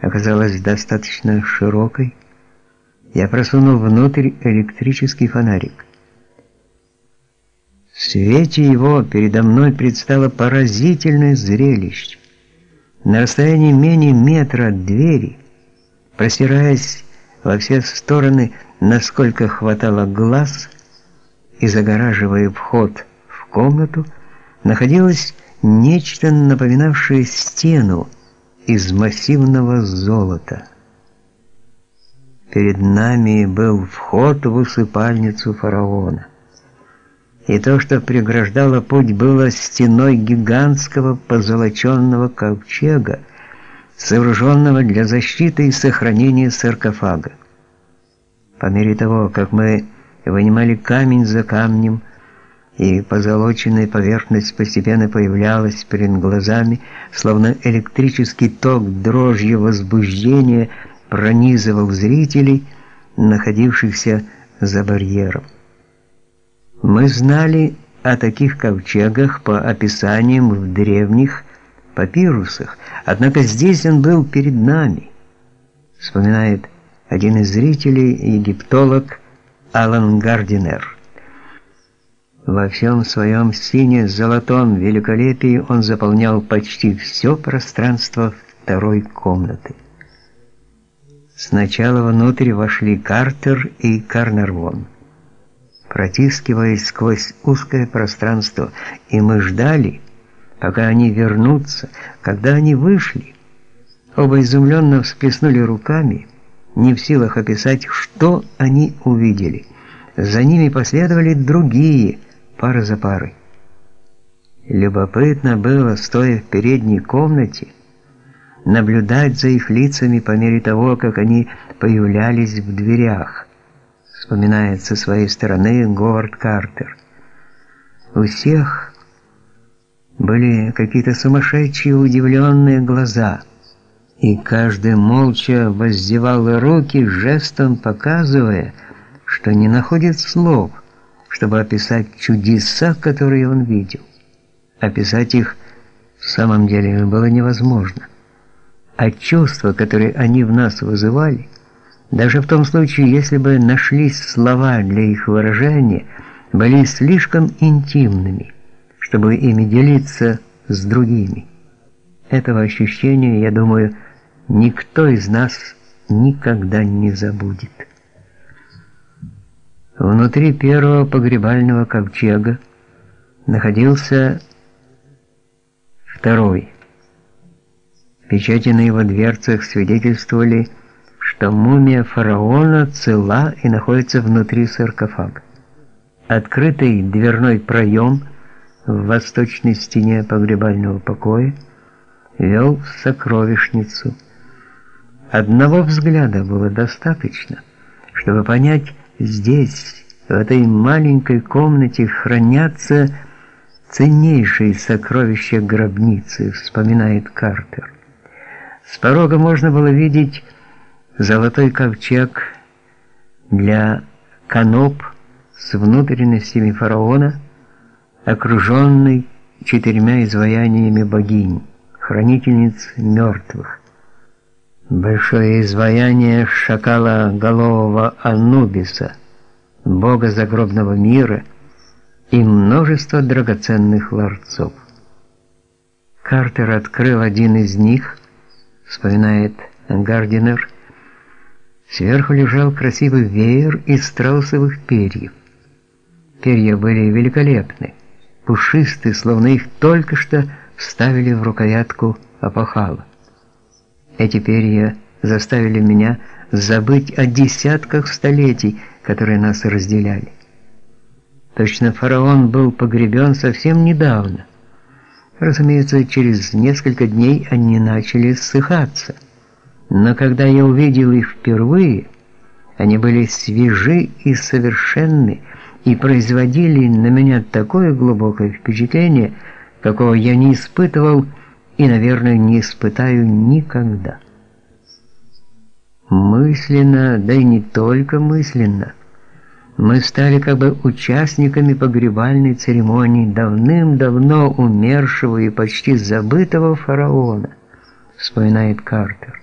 оказалась достаточно широкой, я просунул внутрь электрический фонарик. В свете его передо мной предстало поразительное зрелище. На расстоянии менее метра от двери, простираясь во все стороны, насколько хватало глаз, и загораживая вход в комнату, находилось нечто напоминавшее стену из массивного золота. Перед нами был вход в усыпальницу фараона. И то, что преграждало путь, было стеной гигантского позолоченного ковчега, сооруженного для защиты и сохранения саркофага. По мере того, как мы вынимали камень за камнем, и позолоченная поверхность постепенно появлялась перед глазами, словно электрический ток дрожью возбуждения пронизывал зрителей, находившихся за барьером. Мы знали о таких ковчегах по описаниям в древних папирусах, однако здесь он был перед нами, вспоминает один из зрителей, египтолог Алан Гардинер. Во всем своем сине-золотом великолепии он заполнял почти все пространство второй комнаты. Сначала внутрь вошли Картер и Карнарвон. Протискиваясь сквозь узкое пространство, и мы ждали, пока они вернутся. Когда они вышли, оба изумленно всплеснули руками, не в силах описать, что они увидели. За ними последовали другие, пара за парой. Любопытно было, стоя в передней комнате, наблюдать за их лицами по мере того, как они появлялись в дверях. Вспоминает со своей стороны Говард Картер. У всех были какие-то сумасшедшие удивленные глаза, и каждый молча воздевал руки, жестом показывая, что не находит слов, чтобы описать чудеса, которые он видел. Описать их в самом деле было невозможно. А чувства, которые они в нас вызывали, даже в том случае, если бы нашлись слова для их выражения, были слишком интимными, чтобы ими делиться с другими. Этого ощущения, я думаю, никто из нас никогда не забудет. Внутри первого погребального ковчега находился второй. Печати на его дверцах свидетельствовали, что мумия фараона цела и находится внутри саркофага. Открытый дверной проем в восточной стене погребального покоя вел в сокровищницу. Одного взгляда было достаточно, чтобы понять, здесь, в этой маленькой комнате хранятся ценнейшие сокровища гробницы, вспоминает Картер. С порога можно было видеть золотой ковчег для каноп с внутренностями фараона, окруженный четырьмя изваяниями богинь, хранительниц мертвых. Большое изваяние шакала голового Анубиса, бога загробного мира, и множество драгоценных ларцов. Картер открыл один из них вспоминает Гардинер, сверху лежал красивый веер из страусовых перьев. Перья были великолепны, пушистые, словно их только что вставили в рукоятку опахала. Эти перья заставили меня забыть о десятках столетий, которые нас разделяли. Точно фараон был погребен совсем недавно. Разумеется, через несколько дней они начали ссыхаться. Но когда я увидел их впервые, они были свежи и совершенны и производили на меня такое глубокое впечатление, какого я не испытывал и, наверное, не испытаю никогда. Мысленно, да и не только мысленно, мы стали как бы участниками погребальной церемонии давным-давно умершего и почти забытого фараона, вспоминает Картер.